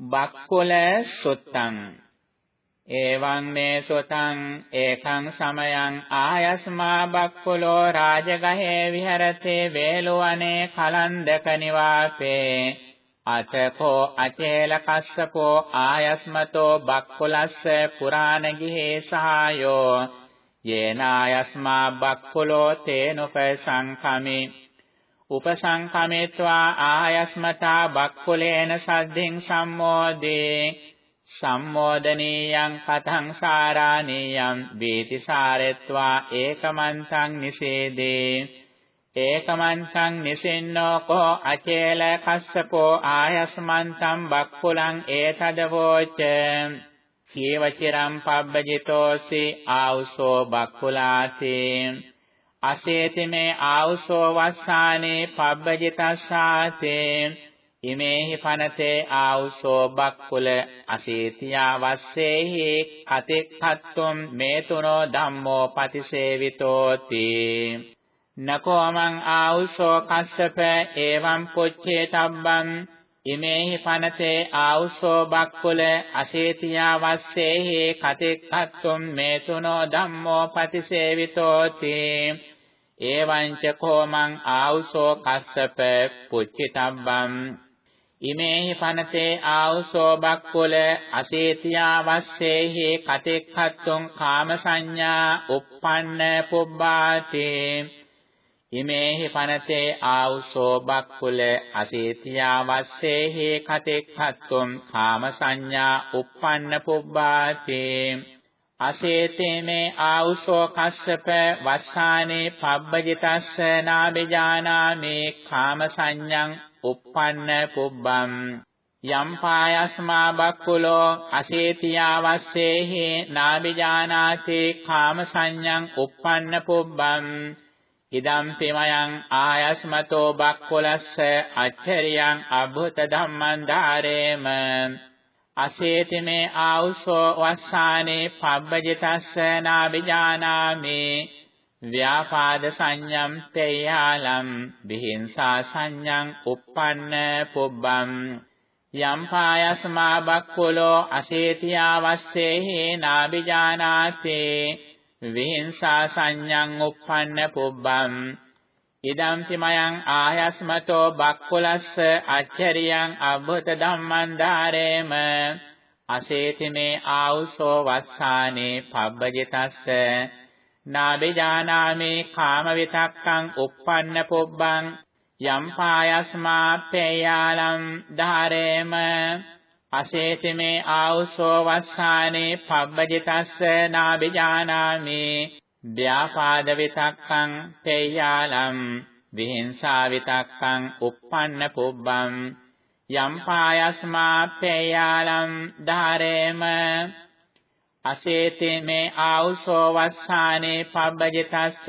බක්කුල සුත්තං. එවං මේ සුතං ඒකං සමයං ආයස්මා බක්කුලෝ රාජගහේ විහෙරතේ වේලුවනේ කලන්දක නිවාපේ අතකෝ අචේල කස්සපෝ ආයස්මතෝ බක්කුලස්ස පුරාණ ගිහේ සහායෝ යේනායස්මා බක්කුලෝ තේනුපසංඛමි. උපසංඛමෙත්වා ආයස්මතා බක්කුලේන සද්ධින් සම්මෝදේ සම්මෝදනීයං කතං සාරාණීයං වේතිසාරෙත්වා ඒකමන්තං නිසේදේ ඒකමන්තං නිසින්නෝ කෝ අචේල කස්සපෝ ආයස්මන්තං බක්කුලං ඒතදවෝච කීවචිරම් පබ්බජිතෝසි ආවුසෝ බක්කුලාතේ අසේති මේ ආවුසෝ වස්සානේ පබ්බජිතස්සාතේ ඉමේහි පනතේ ආවුසෝ බක්කුල අසීතියා වස්සේහි කතික්ඛත්තුම් මේ තුනෝ ධම්මෝ පතිසේවිතෝති. නකෝ මං ආවුසෝ කස්සප එවං පුච්චේ තබ්බං ඉමේහි පනතේ ආවුසෝ බක්කුල අසීතියා වස්සේහි කතික්ඛත්තුම් මේ තුනෝ ධම්මෝ පතිසේවිතෝති. එවං ච කෝමං ආවුසෝ කස්සප පුච්චිතබ්බම් ඉමේහි පනතේ ආවුසෝ බක්කුල අසීතියා වස්සේහි කතෙක්ඛත්තුං කාම සංඥා uppන්න පුබ්බාති ඉමේහි පනතේ ආවුසෝ බක්කුල අසීතියා වස්සේහි කතෙක්ඛත්තුං කාම සංඥා uppන්න පුබ්බාති අසේතේ මේ ආවුසෝ කස්සප වස්සානේ පබ්බජිතස්ස නාබිජානාමේ කාම සංඤං uppන්න පුබ්බම් යම් පායස්මා බක්කුලෝ අසේතියා වස්සේහි නාබිජානාතේ කාම සංඤං uppන්න පුබ්බම් ඉදම් පිමයන් ආයස්මතෝ බක්කුලස්ස අච්චරියං අභුත ධම්මං ධාරේම. අසේති මේ ආවුසෝ වස්සානේ පබ්බජිතස්ස නාබිජානාමි ව්‍යාපාද සංඤම් තේයාලම් බිහිංසා සංඤං uppන්න පුබ්බම් යම් පායස්මා බක්කුලෝ අසේතියා වස්සේහි නාබිජානාතේ විහිංසා සංඤං uppන්න පුබ්බම් ඉදම්පි මයං ආයස්මතෝ බක්කුලස්ස අච්චරියං අබ්බත ධම්මං ධාරේම අසේති මේ ආවුසෝ වස්සානේ පබ්බජිතස්ස නාබිජානාමේ කාම විතක්කං uppන්න පුබ්බං යම් පායස්මා පේයාලම් ධාරේම අසේති මේ ආවුසෝ වස්සානේ පබ්බජිතස්ස නාබිජානාමේ ව්‍යාපාද විතක්කං තේයාලම් විහිංසා විතක්කං uppන්න පුබ්බම් යම් පායස්මා තේයාලම් ධාරේම අසේතේ මේ ආවුසෝ වස්සානේ පබ්බජිතස්ස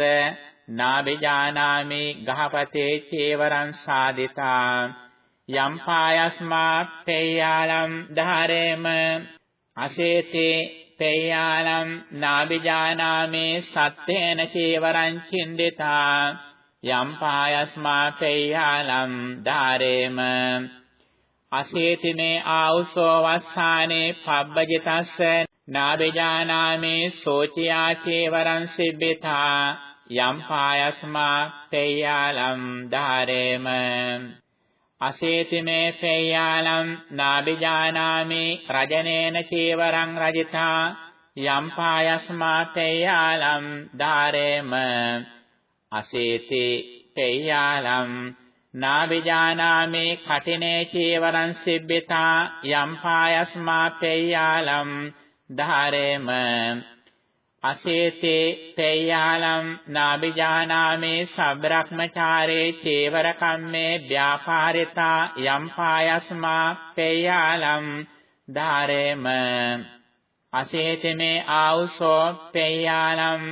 නාබිජානාමි ගහපතේ චේවරං සාදිතා යම් පායස්මා තේයාලම් ධාරේම අසේතේ තේයාලම් නාබිජානාමේ සත්තේන චේවරං චින්දිතා යම් පායස්මා තේයාලම් ධාරේම අසේතිනේ ආවුසෝ වස්සානේ පබ්බජිතස්ස නාබිජානාමේ සෝචියා චේවරං සිබ්බිතා යම් පායස්මා තේයාලම් ධාරේම අසේති මේ පේයාලම් නාබිජානාමි රජනේන චේවරං රජිතා යම් පායස්මා පේයාලම් ධාරේම අසේති පේයාලම් නාබිජානාමි කටිනේ චේවරං සිබ්බිතා යම් පායස්මා පේයාලම් ධාරේම අසේතේ තේයාලම් නාබිජානාමේ සබ්‍රක්මචාරේ චේවර කම්මේ ව්‍යාපාරිතා යම් පායස්මා තේයාලම් ධාරේම. අසේතේ ආවුසෝ තේයාලම්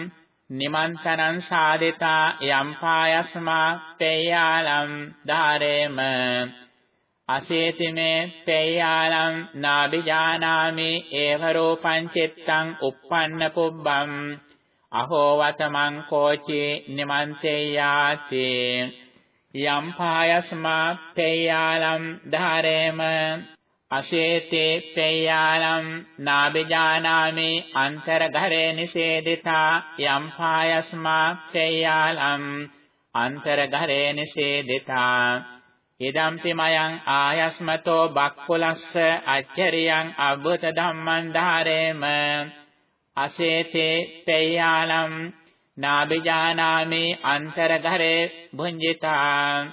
නිමන්තරං සාදිතා යම් පායස්මා තේයාලම් ධාරේම. අසේතිමේ තේයාලම් නාබිජානාමි ඒව රූපං චිත්තං uppන්න පුබ්බම් අහෝ වතමං කෝචි නිමන්තේයාති යම් පායස්මා තේයාලම් ධාරේම අශේතේ පේයාලම් නාබිජානාමි අන්තරඝරේ නිසේදිතා යම් පායස්මා පේයාලම් අන්තරඝරේ නිසේදිතා ඉදම්පි මයං ආයස්මතෝ බක්කුලස්ස අච්චරියං අබ්බත ධම්මං ධාරේම අසේතේ පේයාලම් නාබිජානාමි අන්තරඝරේ භුඤ්ජිතා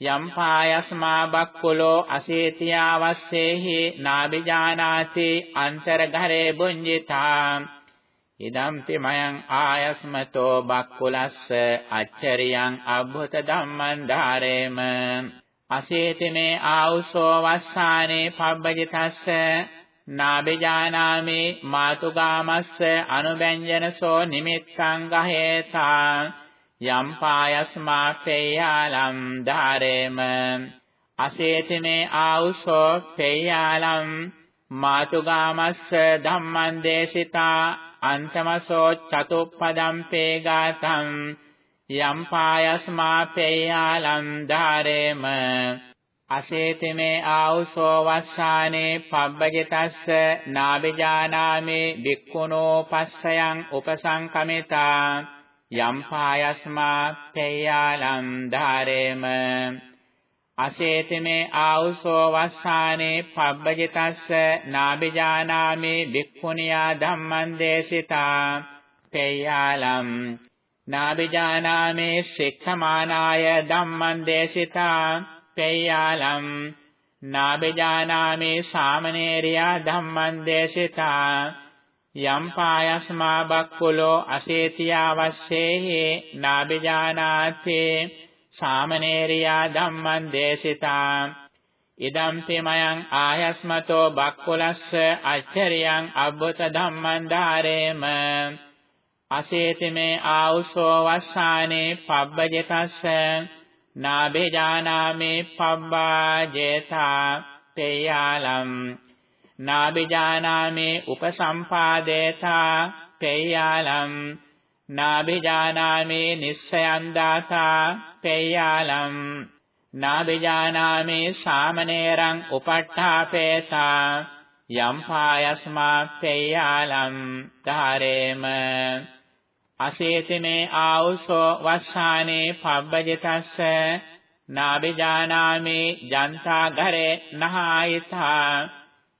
යම් පායස්මා බක්කුලෝ අසේතියාවස්සේහි නාබිජානාති අන්තරඝරේ භුඤ්ජිතා ඉදම්පි මයං ආයස්මතෝ බක්කුලස්ස අච්චරියං අබ්බත ධම්මං ධාරේම අසේතිමේ ආඋසෝ වස්සානේ පබ්බජිතස්ස නාබිජානාමි මාතුගාමස්ස අනුබැඤ්ජනසෝ නිමිත්තං ගහේතා යම් පායස්මා පේයාලම් ධාරේම අසේතිමේ ආඋසෝ පේයාලම් මාතුගාමස්ස ධම්මං දේශිතා අන්තමසෝ චතුප්පදම් පේගාතං යම් පායස්මා පේයාලම් ධාරේම. අසේතිමේ ආඋසෝ වස්සානේ පබ්බජිතස්ස නාබිජානාමි බික්කුණෝ පස්සයන් උපසංකමිතා. යම් පායස්මා පේයාලම් ධාරේම. අසේතිමේ ආඋසෝ වස්සානේ පබ්බජිතස්ස නාබිජානාමි බික්ඛුනියා ධම්මං දේශිතා. පේයාලම් නාබිජානාමේ සික්ඛමානාය ධම්මං දේශිතා පේයාලම් නාබිජානාමි සාමනේරියා ධම්මං දේශිතා යම් පායස්මා බක්කුලෝ අසේතියා වස්සේහි නාබිජානාතේ සාමනේරියා ධම්මං දේශිතා ඉදම්පි මයං ආයස්මතෝ බක්කුලස්ස අච්චරියං අබ්බත ධම්මං ධාරේම අසේතිමේ ආඋසෝ වස්සානේ පබ්බජකස්ස නාබේජානාමේ පබ්බාජේතා තේයාලම් නාබේජානාමේ උපසම්පාදේතා තේයාලම් නාබේජානාමේ නිස්සයන් දාතා තේයාලම් නාබේජානාමේ සාමනේරං උපට්ඨාපේතා යම් පායස්මා තේයාලම් ධාරේම අසේතිමේ ආඋසෝ වස්සානේ පබ්බජතස්ස නාබිජානාමි ජන්තාඝරේ නහායිතා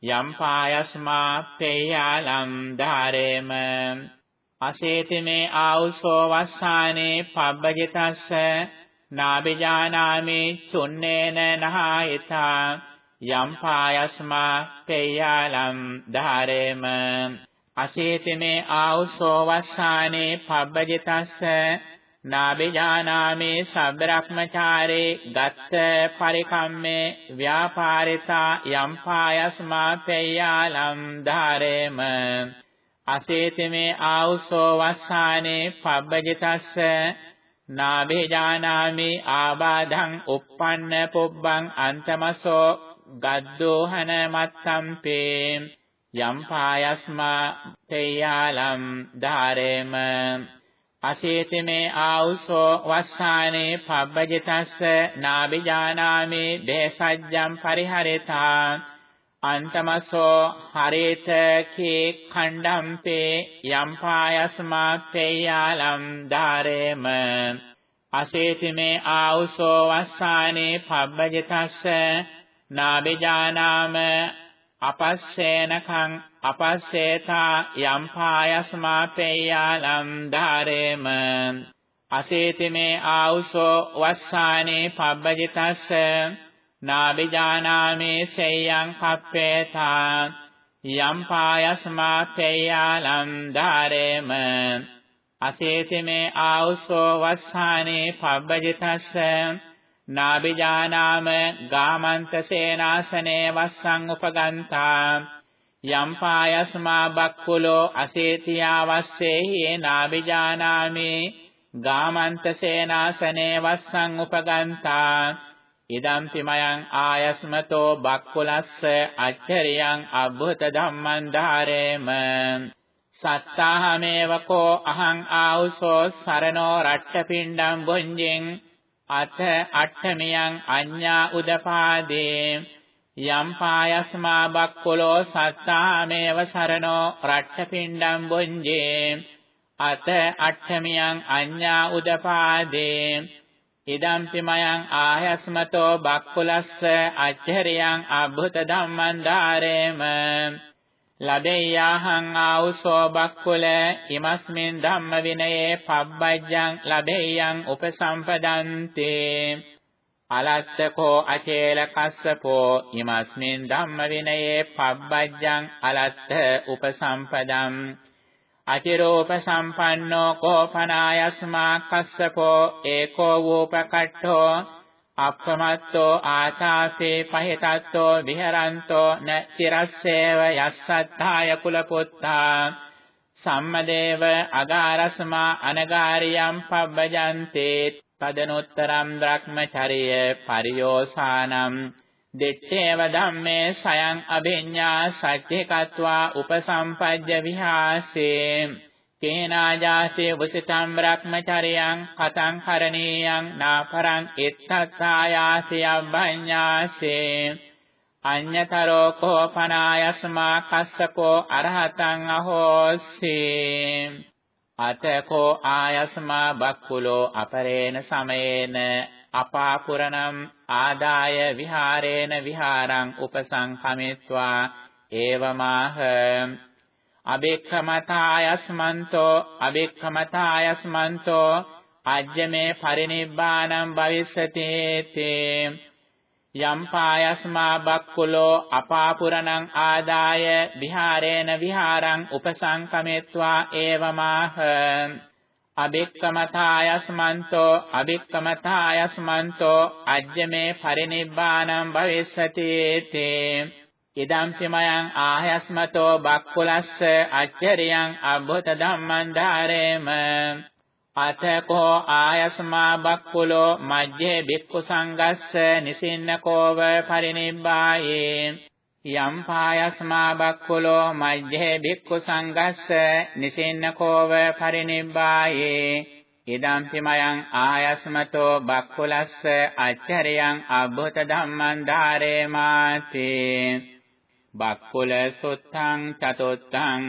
යම් පායස්මා පේයාලම් ධාරේම අසේතිමේ ආඋසෝ වස්සානේ පබ්බජතස්ස නාබිජානාමි චුන්නේන නහායිතා යම් පායස්මා පේයාලම් ධාරේම අසේතමේ ආඋසෝ වස්සානේ පබ්බජිතස්ස නාබිජානාමේ සබ්බරක්මචාරේ ගත්ත පරිකම්මේ ව්‍යාපාරිතා යම් පායස්මා පේයාලම් ධාරේම. අසේතමේ ආඋසෝ වස්සානේ පබ්බජිතස්ස නාබිජානාමි ආබාධං uppන්න පුබ්බං අන්තමසෝ ගද්දෝහන මත්තම්පේ. යම් පායස්මා තේයාලම් ධාරේම අසේතිමේ ආඋසෝ වස්සානේ පබ්බජිතස්ස නාබිජානාමි දේසජ්ජම් පරිහරේතා අන්තමසෝ හරේත කේ khණ්ඩම්පේ යම් පායස්මා තේයාලම් ධාරේම අසේතිමේ ආඋසෝ වස්සානේ පබ්බජිතස්ස නාබිජානාම අපස්සේනකං අපස්සේතා යම් පායස්මා පේයාලම් ධාරේම අසේතිමේ ආඋසෝ වස්සානේ පබ්බජිතස්ස නාබිජානාමේ සේයං කප්පේතා යම් පායස්මා පේයාලම් ධාරේම අසේතිමේ ආඋසෝ වස්සානේ පබ්බජිතස්ස නාබිජානාම ගාමන්ත සේනාසනේ වස්සං උපගන්තා යම් පායස්මා බක්කුලෝ අසේතියා වස්සේහි නාබිජානාමි ගාමන්ත සේනාසනේ වස්සං උපගන්තා ඉදම්පි මයං ආයස්මතෝ බක්කුලස්ස අච්චරියං අබ්බත ධම්මං ධාරේම. සත්තාහමේවකෝ අහං ආඋසෝ සරණෝ රට්ඨපිණ්ඩං බුඤ්ජෙන් අත අට්ඨමයන් අඤ්ඤා උදපාදේ යම් පායස්මා බක්කුලෝ සත්තාමේව සරණෝ රට්ඨපිණ්ඩම් බුඤ්ජේ අත අට්ඨමියං අඤ්ඤා උදපාදේ ඉදම්පි මයං ආයස්මතෝ බක්කුලස්ස අච්චරියං අබ්බුත ධම්මං ධාරේම ලබෙය්‍යාහං ආවුසෝ බක්කුල ඉමස්මින් ධම්ම විනයේ පබ්බජ්ජං ලබෙය්‍යං උපසම්පදන්තේ. අලත්තකෝ අචේල කස්සපෝ ඉමස්මින් ධම්ම විනයේ පබ්බජ්ජං අලත්ත උපසම්පදම් අචිරෝප සම්පන්නෝ කෝපනායස්මා කස්සපෝ ඒකෝ වූපකට්ඨෝ අප්පමත්තෝ ආතාසේ පහිතත්තෝ විහරන්තෝ න චිරස්සේව යස්සත්තාය කුලපුත්තා සම්මදේව අගාරස්මා අනගාරියම් පබ්බජන්තේ තදනොත්තරම් ධක්මචරිය පරියෝසානම් දිත්තේව ධම්මේ සයං අභිඤ්ඤා සච්චේකत्वा උපසම්පජ්ජ විහාසේ කේනාජාසේ වසිතම් බ්‍රහ්මචරියං කතං කරණීයං නාපරං එත්තත්තායාසේ අභඤ්ඤාසේ අඤ්ඤතරෝ කෝපනායස්මා කස්සකෝ අරහතං අහෝසී. අතකෝ ආයස්මා බක්කුලෝ අපරේණ සමයේන අපාපුරණම් ආදාය විහාරේන විහාරං උපසංඛමිත්වා ඒවමාහ. අබේක්ඛමතායස්මන්තෝ අබේක්ඛමතායස්මන්තෝ අජ්ජමේ පරිනිබ්බාණං භවිස්සති තේ යම් පායස්මා බක්කුලෝ අපාපුරණං ආදාය විහාරේන විහාරං උපසංකමෙත්වා ඒවමාහ අබික්කමතායස්මන්තෝ අබික්කමතායස්මන්තෝ අජ්ජමේ පරිනිබ්බාණං භවිස්සති තේ ඉදම්පි මයං ආයස්මතෝ බක්කුලස්ස අච්චරියං අබ්බත ධම්මං ධාරේම අතකෝ ආයස්මා බක්කුලෝ මජ්ජේ බික්ඛු සංගස්ස නිසින්නකෝව පරිනිබ්බායේ යම් පායස්මා බක්කුලෝ මජ්ජේ බික්ඛු සංගස්ස නිසින්නකෝව පරිනිබ්බායේ ඉදම්පි මයං ආයස්මතෝ බක්කුලස්ස අච්චරියං අබ්බත ධම්මං ධාරේමාතේ බක්කුල සුත්තං චතුත්තං